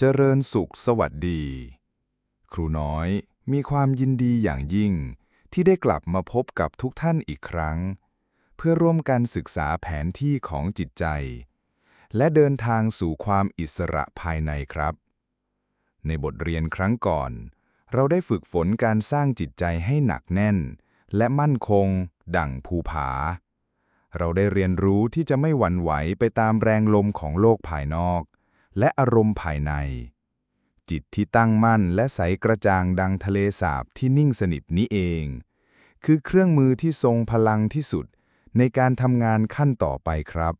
เจริญสุขสวัสดี ครูน้อยมีความยินดีอย่างยิ่ง ที่ได้กลับมาพบกับทุกท่านอีกครั้ง เพื่อร่วมกันศึกษาแผนที่ของจิตใจ และเดินทางสู่ความอิสระภายในครับ ในบทเรียนครั้งก่อน เราได้ฝึกฝนการสร้างจิตใจให้หนักแน่น และมั่นคง ดั่งภูผา เราได้เรียนรู้ที่จะไม่หวั่นไหวไปตามแรงลมของโลกภายนอก และอารมณ์ภายใน จิตที่ตั้งมั่นและใสกระจ่างดังทะเลสาบที่นิ่งสนิทนี้เอง คือเครื่องมือที่ทรงพลังที่สุดในการทำงานขั้นต่อไปครับ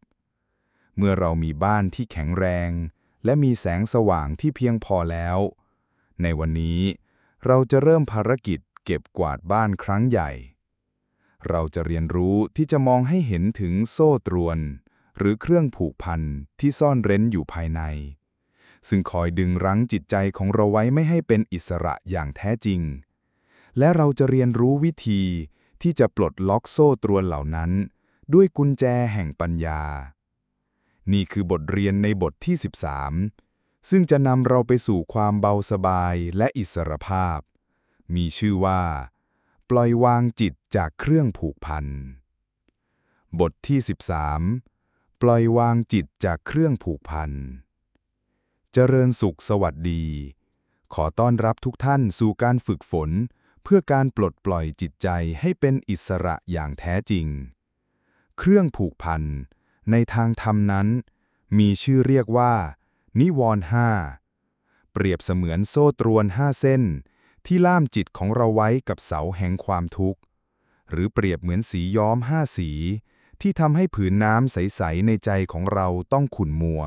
เมื่อเรามีบ้านที่แข็งแรง และมีแสงสว่างที่เพียงพอแล้ว ในวันนี้เราจะเริ่มภารกิจเก็บกวาดบ้านครั้งใหญ่ เราจะเรียนรู้ที่จะมองให้เห็นถึงโซ่ตรวน หรือเครื่องผูกพันที่ซ่อนเร้นอยู่ภายใน ซึ่งคอยดึงรั้งจิตใจของเราไว้ไม่ให้เป็นอิสระอย่างแท้จริง และเราจะเรียนรู้วิธีที่จะปลดล็อกโซ่ตรวนเหล่านั้น ด้วยกุญแจแห่งปัญญา นี่คือบทเรียนในบทที่ 13 ซึ่งจะนำเราไปสู่ความเบาสบายและอิสรภาพ มีชื่อว่า ปล่อยวางจิตจากเครื่องผูกพันบทที่ 13 ปล่อยวางจิตจากเครื่องผูกพัน เจริญสุขสวัสดี ขอต้อนรับทุกท่านสู่การฝึกฝน เพื่อการปลดปล่อยจิตใจให้เป็นอิสระอย่างแท้จริง เครื่องผูกพัน ในทางธรรมนั้น มีชื่อเรียกว่า นิวรณ์ห้าเปรียบเสมือนโซ่ตรวนห้าเส้น ที่ล่ามจิตของเราไว้กับเสาแห่งความทุกข์ หรือเปรียบเหมือนสีย้อมห้าสี ที่ทำให้ผืนน้ำใส ๆ ในใจของเราต้องขุ่นมัว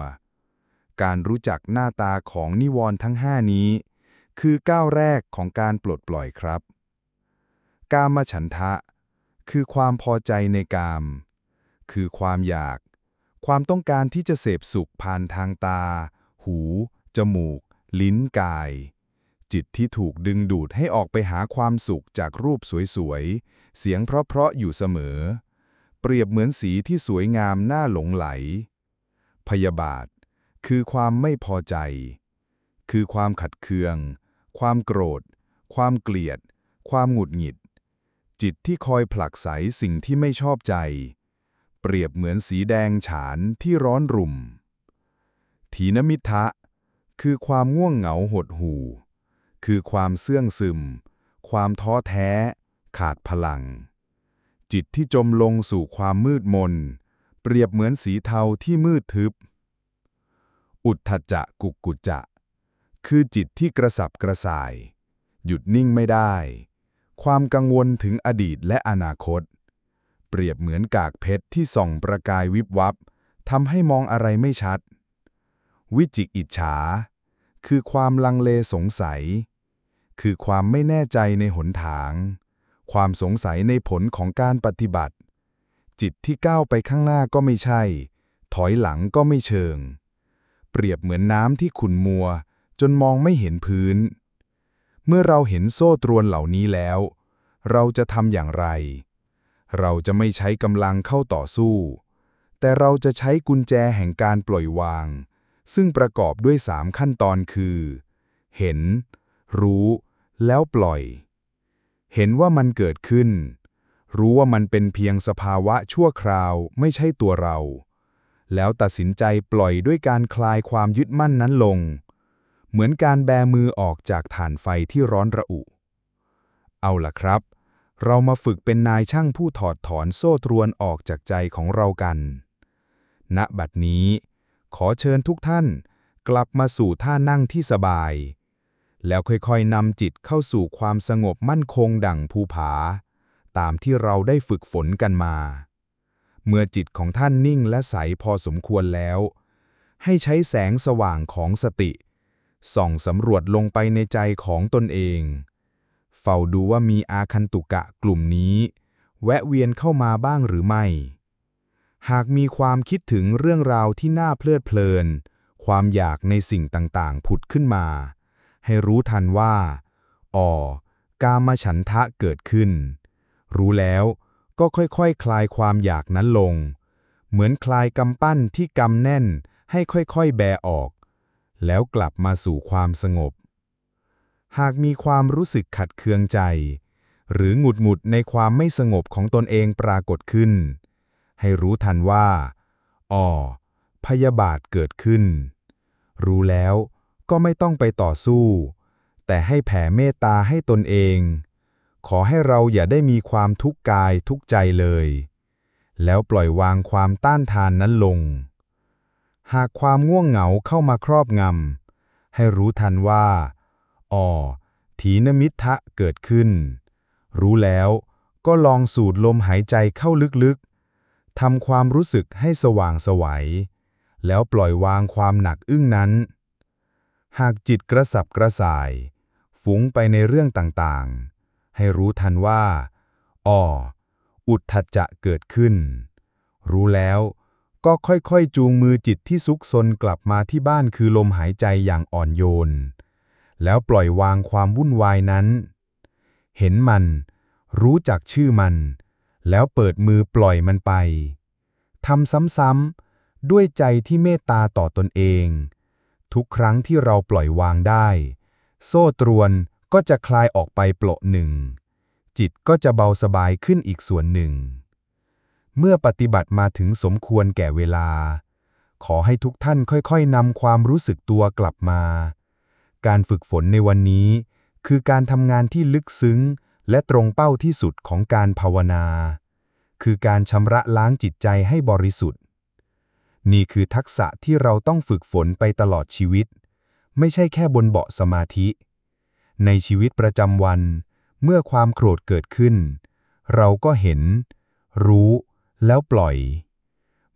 การรู้จักหน้าตาของนิวรณ์ทั้งห้านี้ คือก้าวแรกของการปลดปล่อยครับ กามฉันทะ คือความพอใจในกาม คือความอยาก ความต้องการที่จะเสพสุขผ่านทางตา หู จมูก ลิ้นกาย จิตที่ถูกดึงดูดให้ออกไปหาความสุขจากรูปสวย ๆ เสียงเพราะ ๆ อยู่เสมอ เปรียบเหมือนสีที่สวยงามน่าหลงไหล พยาบาท คือความไม่พอใจ คือความขัดเคือง ความโกรธ ความเกลียด ความหงุดหงิด จิตที่คอยผลักไสสิ่งที่ไม่ชอบใจ เปรียบเหมือนสีแดงฉานที่ร้อนรุ่ม ถีนมิทะ คือความง่วงเหงาหดหู่ คือความเสื่องซึม ความท้อแท้ ขาดพลัง จิตที่จมลงสู่ความมืดมน เปรียบเหมือนสีเทาที่มืดทึบ อุทธจะกุกกุจจะ คือจิตที่กระสับกระส่าย หยุดนิ่งไม่ได้ ความกังวลถึงอดีตและอนาคต เปรียบเหมือนกากเพชรที่ส่องประกายวิบวับทำให้มองอะไรไม่ชัด วิจิกอิจฉา คือความลังเลสงสัย คือความไม่แน่ใจในหนทาง ความสงสัยในผลของการปฏิบัติ จิตที่ก้าวไปข้างหน้าก็ไม่ใช่ ถอยหลังก็ไม่เชิง เปรียบเหมือนน้ำที่ขุ่นมัว จนมองไม่เห็นพื้น เมื่อเราเห็นโซ่ตรวนเหล่านี้แล้ว เราจะทำอย่างไร เราจะไม่ใช้กำลังเข้าต่อสู้ แต่เราจะใช้กุญแจแห่งการปล่อยวาง ซึ่งประกอบด้วยสามขั้นตอนคือ เห็น รู้ แล้วปล่อย เห็นว่ามันเกิดขึ้น รู้ว่ามันเป็นเพียงสภาวะชั่วคราวไม่ใช่ตัวเรา แล้วตัดสินใจปล่อยด้วยการคลายความยึดมั่นนั้นลง เหมือนการแบมือออกจากฐานไฟที่ร้อนระอุ เอาล่ะครับ เรามาฝึกเป็นนายช่างผู้ถอดถอนโซ่ตรวนออกจากใจของเรากัน ณ บัดนี้ ขอเชิญทุกท่าน กลับมาสู่ท่านั่งที่สบาย แล้วค่อยๆนำจิตเข้าสู่ความสงบมั่นคงดั่งภูผา ตามที่เราได้ฝึกฝนกันมา เมื่อจิตของท่านนิ่งและใสพอสมควรแล้ว ให้ใช้แสงสว่างของสติ ส่องสำรวจลงไปในใจของตนเอง เฝ้าดูว่ามีอาคันตุกะกลุ่มนี้ แวะเวียนเข้ามาบ้างหรือไม่ หากมีความคิดถึงเรื่องราวที่น่าเพลิดเพลิน ความอยากในสิ่งต่างๆ ผุดขึ้นมา ให้รู้ทันว่า อ๋อ กามฉันทะเกิดขึ้น รู้แล้วก็ค่อยๆคคลายความอยากนั้นลง เหมือนคลายกำปั้นที่กำแน่นให้ค่อยๆ แบออก แล้วกลับมาสู่ความสงบ หากมีความรู้สึกขัดเคืองใจ หรือหงุดหงิดในความไม่สงบของตนเองปรากฏขึ้น ให้รู้ทันว่า อ๋อ พยาบาทเกิดขึ้น รู้แล้ว ก็ไม่ต้องไปต่อสู้ แต่ให้แผ่เมตตาให้ตนเอง ขอให้เราอย่าได้มีความทุกข์กายทุกใจเลย แล้วปล่อยวางความต้านทานนั้นลง หากความง่วงเหงาเข้ามาครอบงำให้รู้ทันว่าอ๋อถีนมิทะเกิดขึ้น รู้แล้วก็ลองสูดลมหายใจเข้าลึกๆทำความรู้สึกให้สว่างสวัยแล้วปล่อยวางความหนักอึ้งนั้น หากจิตกระสับกระส่าย ฟุ้งไปในเรื่องต่างๆ ให้รู้ทันว่าอ๋ออุทธัจจะเกิดขึ้น รู้แล้วก็ค่อยๆ จูงมือจิตที่ซุกซนกลับมาที่บ้านคือลมหายใจอย่างอ่อนโยน แล้วปล่อยวางความวุ่นวายนั้น เห็นมัน รู้จักชื่อมัน แล้วเปิดมือปล่อยมันไปทำซ้ำๆด้วยใจที่เมตตาต่อตนเอง ทุกครั้งที่เราปล่อยวางได้ โซ่ตรวนก็จะคลายออกไปโปละหนึ่ง จิตก็จะเบาสบายขึ้นอีกส่วนหนึ่ง เมื่อปฏิบัติมาถึงสมควรแก่เวลา ขอให้ทุกท่านค่อยๆนำความรู้สึกตัวกลับมา การฝึกฝนในวันนี้ คือการทำงานที่ลึกซึ้ง และตรงเป้าที่สุดของการภาวนา คือการชำระล้างจิตใจให้บริสุทธิ์ นี่คือทักษะที่เราต้องฝึกฝนไปตลอดชีวิต ไม่ใช่แค่บนเบาะสมาธิ ในชีวิตประจำวัน เมื่อความโกรธเกิดขึ้น เราก็เห็น รู้แล้วปล่อย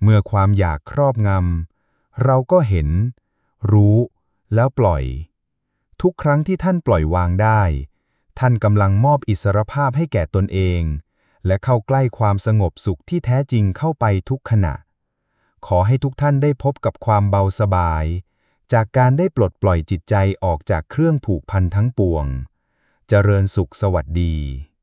เมื่อความอยากครอบงำเราก็เห็น รู้แล้วปล่อย ทุกครั้งที่ท่านปล่อยวางได้ ท่านกำลังมอบอิสรภาพให้แก่ตนเอง และเข้าใกล้ความสงบสุขที่แท้จริงเข้าไปทุกขณะ ขอให้ทุกท่านได้พบกับความเบาสบาย จากการได้ปลดปล่อยจิตใจออกจากเครื่องผูกพันทั้งปวง เจริญสุขสวัสดี